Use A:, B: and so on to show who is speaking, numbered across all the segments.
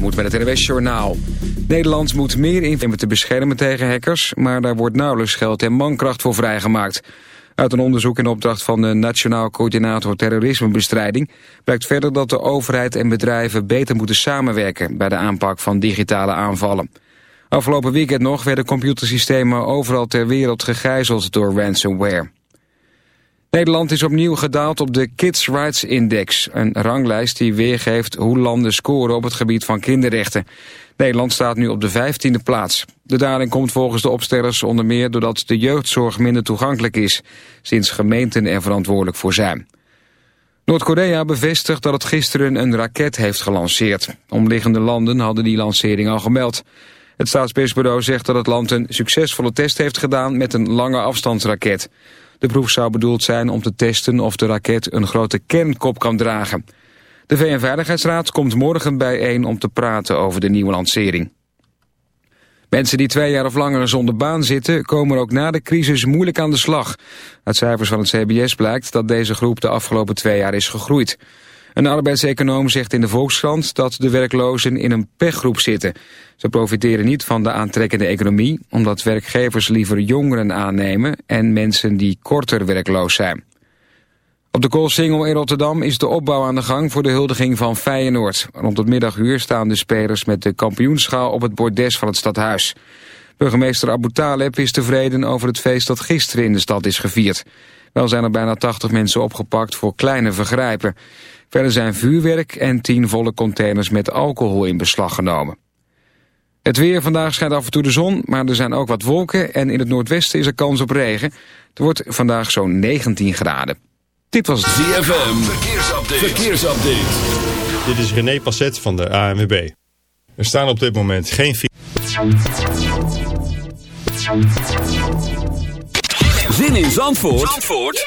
A: moet met het RWS Journaal. Nederland moet meer invallen te beschermen tegen hackers... maar daar wordt nauwelijks geld en mankracht voor vrijgemaakt. Uit een onderzoek in opdracht van de Nationaal Coördinator Terrorismebestrijding... blijkt verder dat de overheid en bedrijven beter moeten samenwerken... bij de aanpak van digitale aanvallen. Afgelopen weekend nog werden computersystemen overal ter wereld gegijzeld door ransomware. Nederland is opnieuw gedaald op de Kids Rights Index, een ranglijst die weergeeft hoe landen scoren op het gebied van kinderrechten. Nederland staat nu op de 15e plaats. De daling komt volgens de opstellers onder meer doordat de jeugdzorg minder toegankelijk is, sinds gemeenten er verantwoordelijk voor zijn. Noord-Korea bevestigt dat het gisteren een raket heeft gelanceerd. Omliggende landen hadden die lancering al gemeld. Het staatspersbureau zegt dat het land een succesvolle test heeft gedaan met een lange afstandsraket. De proef zou bedoeld zijn om te testen of de raket een grote kernkop kan dragen. De VN-veiligheidsraad komt morgen bijeen om te praten over de nieuwe lancering. Mensen die twee jaar of langer zonder baan zitten... komen ook na de crisis moeilijk aan de slag. Uit cijfers van het CBS blijkt dat deze groep de afgelopen twee jaar is gegroeid. Een arbeidseconoom zegt in de Volkskrant dat de werklozen in een pechgroep zitten. Ze profiteren niet van de aantrekkende economie... omdat werkgevers liever jongeren aannemen en mensen die korter werkloos zijn. Op de Koolsingel in Rotterdam is de opbouw aan de gang voor de huldiging van Feyenoord. Rond het middaguur staan de spelers met de kampioenschaal op het bordes van het stadhuis. Burgemeester Abu Taleb is tevreden over het feest dat gisteren in de stad is gevierd. Wel zijn er bijna 80 mensen opgepakt voor kleine vergrijpen. Verder zijn vuurwerk en 10 volle containers met alcohol in beslag genomen. Het weer vandaag schijnt af en toe de zon, maar er zijn ook wat wolken... en in het noordwesten is er kans op regen. Het wordt vandaag zo'n 19 graden. Dit was het
B: ZFM. Verkeersupdate. Verkeersupdate.
C: Dit is René Passet van de ANWB. Er staan op dit moment geen...
B: Zin in Zandvoort, Zandvoort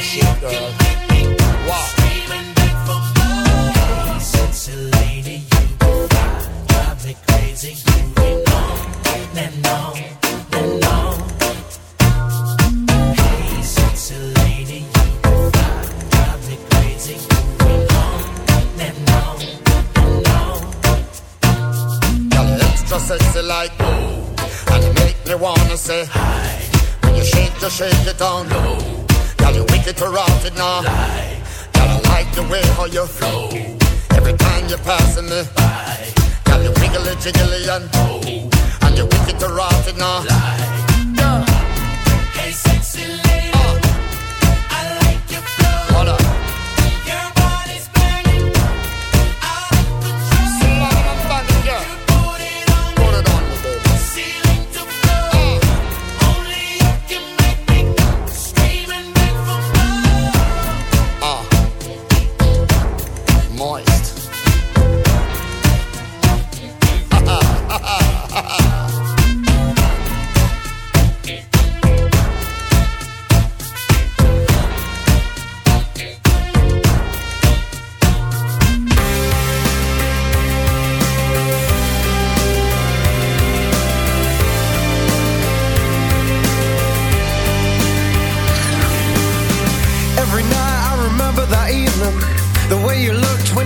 D: shape, girl. Wow.
E: you. Drive me crazy. You on and on and on. Hey, you. Drive me crazy. You on and on and on.
D: Extra sexy like oh, and you make me wanna say hi. When you shake, you shake it down low. Girl, you wicked to rot it now. I like the way how you flow. Every time you're passing me by. Girl, you wiggly jiggly and oh, and you wicked to rot it now. Girl,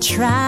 F: try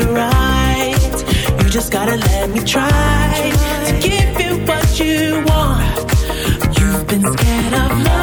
G: it
E: right. You just gotta let me try to give you what you want. You've been scared of love.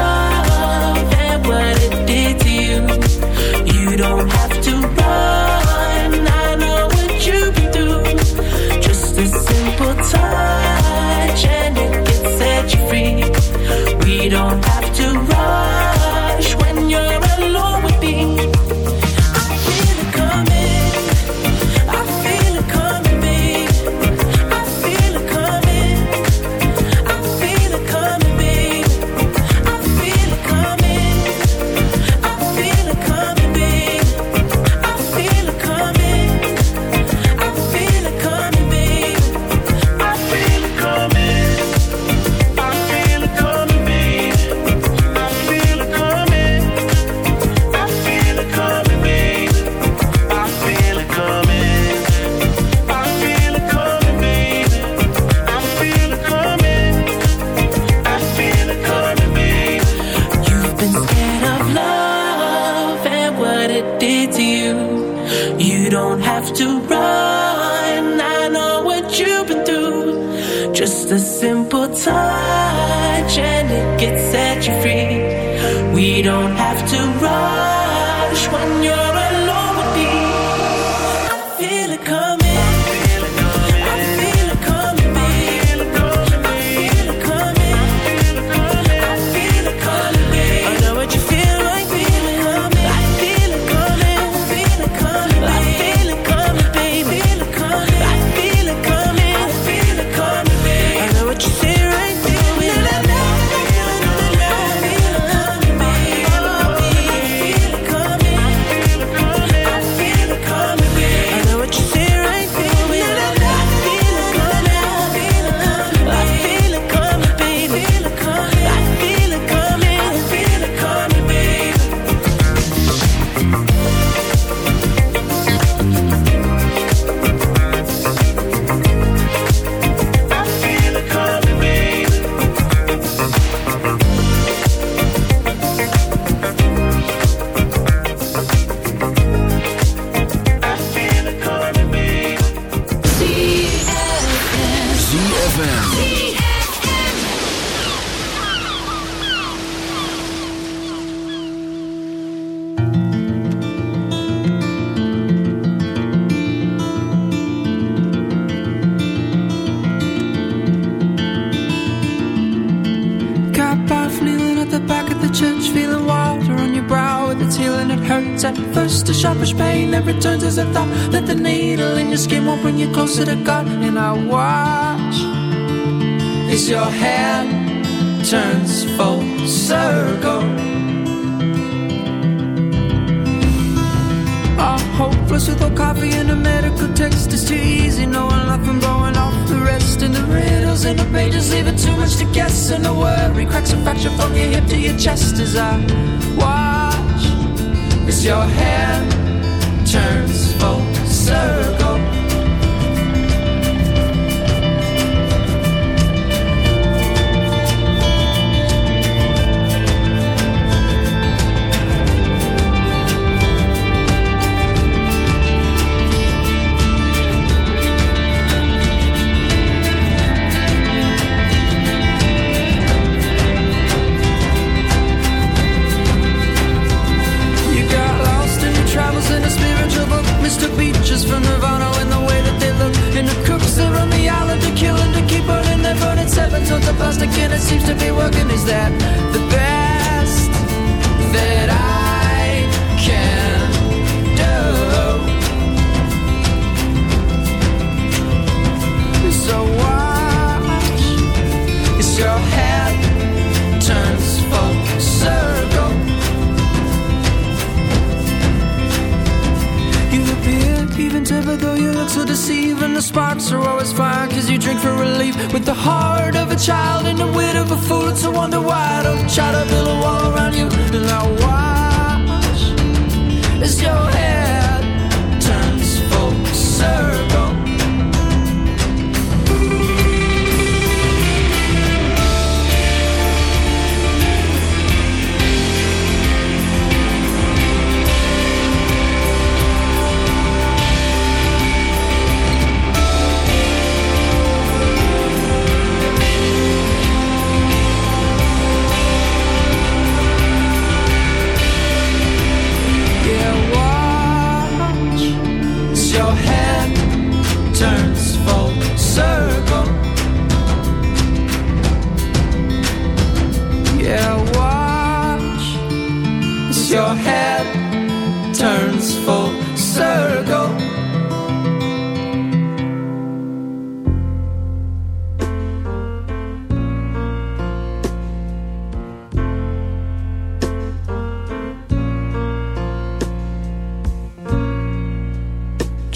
E: To
H: the God and I watch as your hand turns full circle. I'm hopeless with no coffee and a medical text. It's too easy knowing life and blowing off the rest. And the riddles in the pages leave it too much to guess. And the worry cracks and fracture from your hip to your chest as I watch as your hand turns full circle.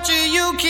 I: watching you kiss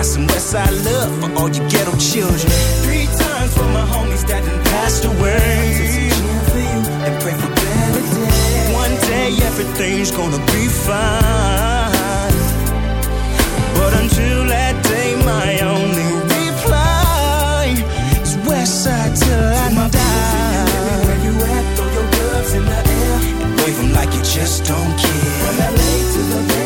J: Got some Westside love for all you ghetto children. Three times for my homies that done passed away. And pray for better days. One day everything's gonna be fine. But until that day, my only reply is Westside till I die. Where you at? Throw your gloves in the air and wave like you just don't care. From LA to the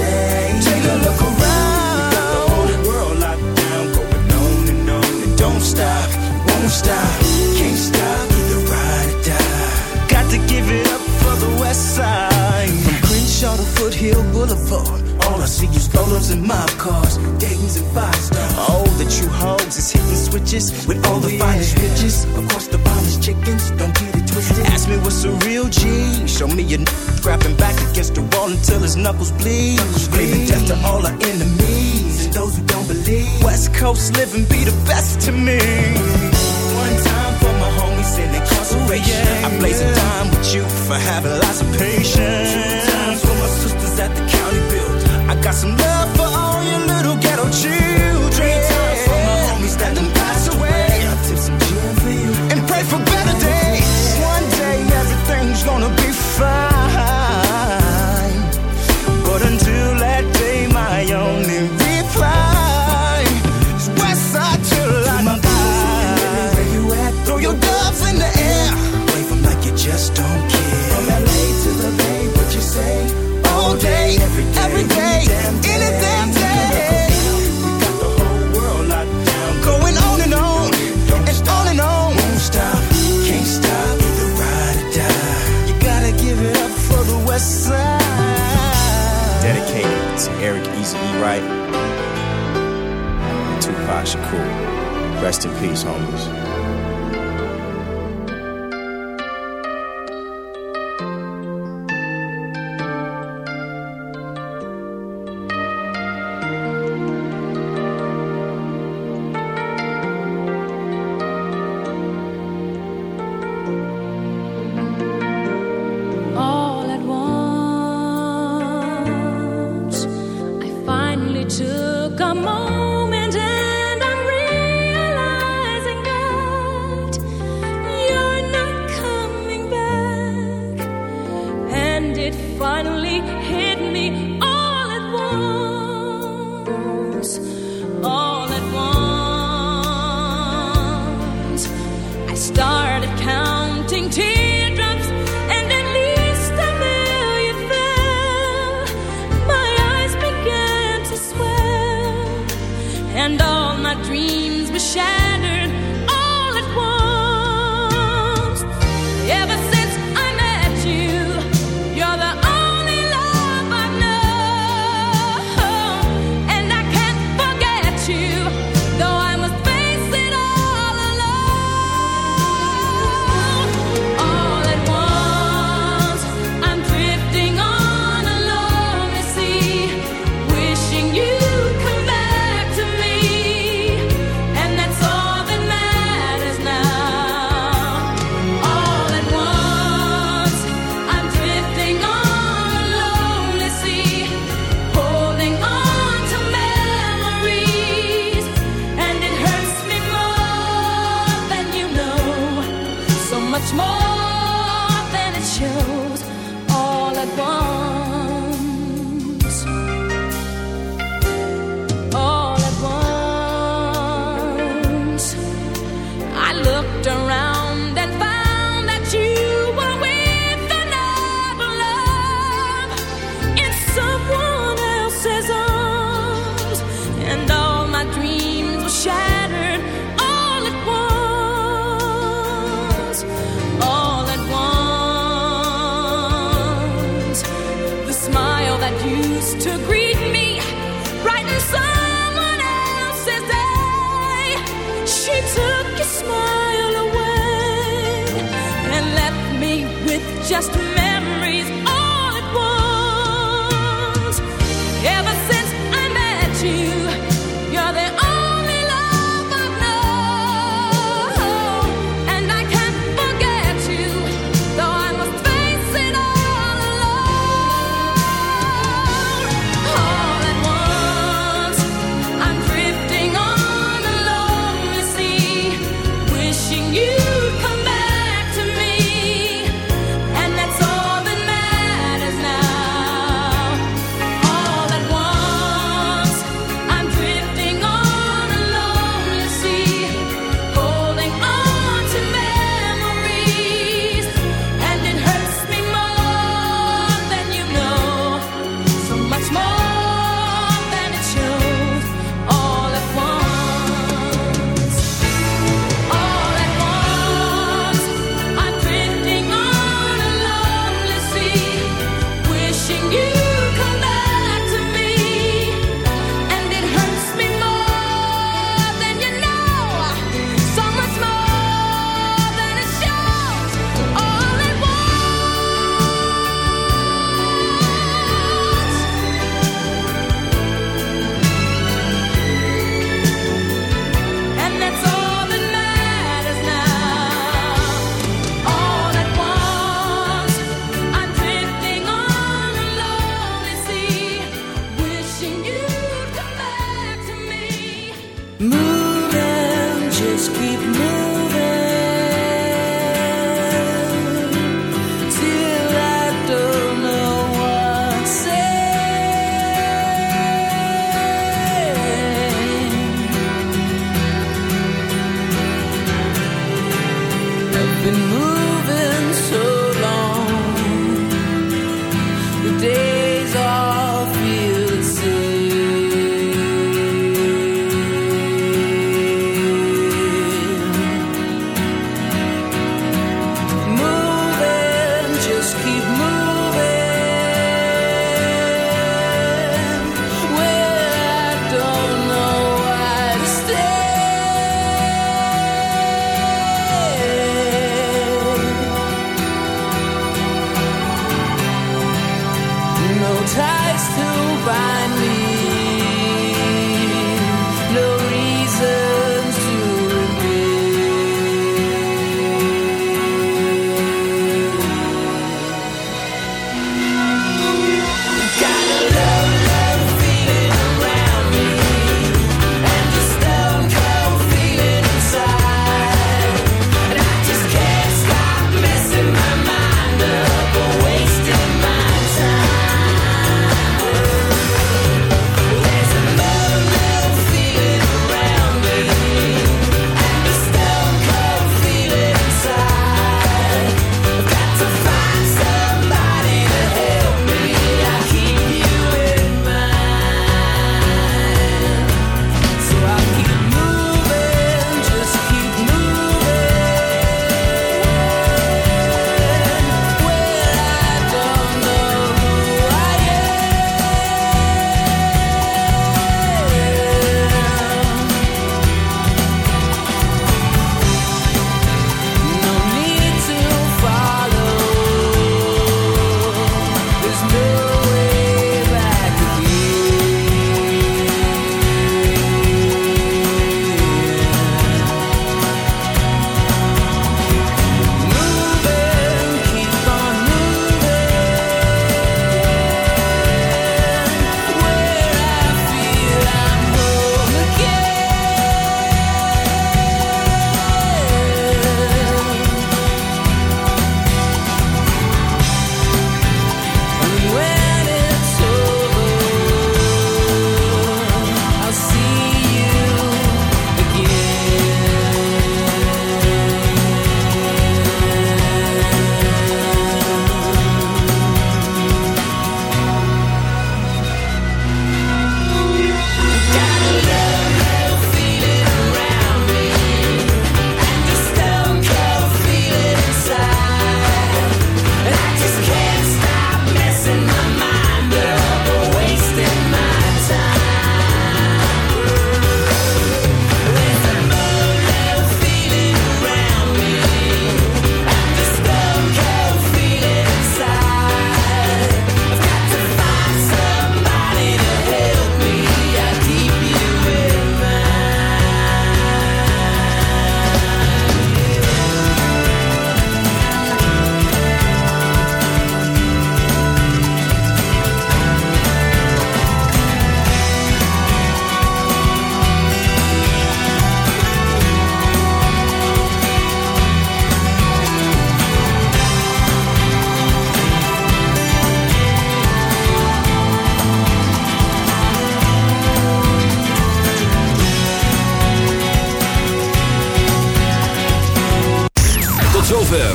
J: day. Take a look around. Got the whole world locked down, going on and on and don't stop, won't stop, can't stop, either ride or die. Got to give it up for the West Side. From Crenshaw to Foothill Boulevard. All I see is rollers and mob cars, Dayton's and five stars. Oh, the true hogs is hitting switches with all the finest oh, bitches. Of course, the finest chickens, don't get it. Ask me what's a real G. Show me a n- grabbing back against the wall until his knuckles bleed. Screaming death to all our enemies and those who don't believe. West Coast living be the best to me. One time for my homies in incarceration. I blaze a dime with you for having lots of patience.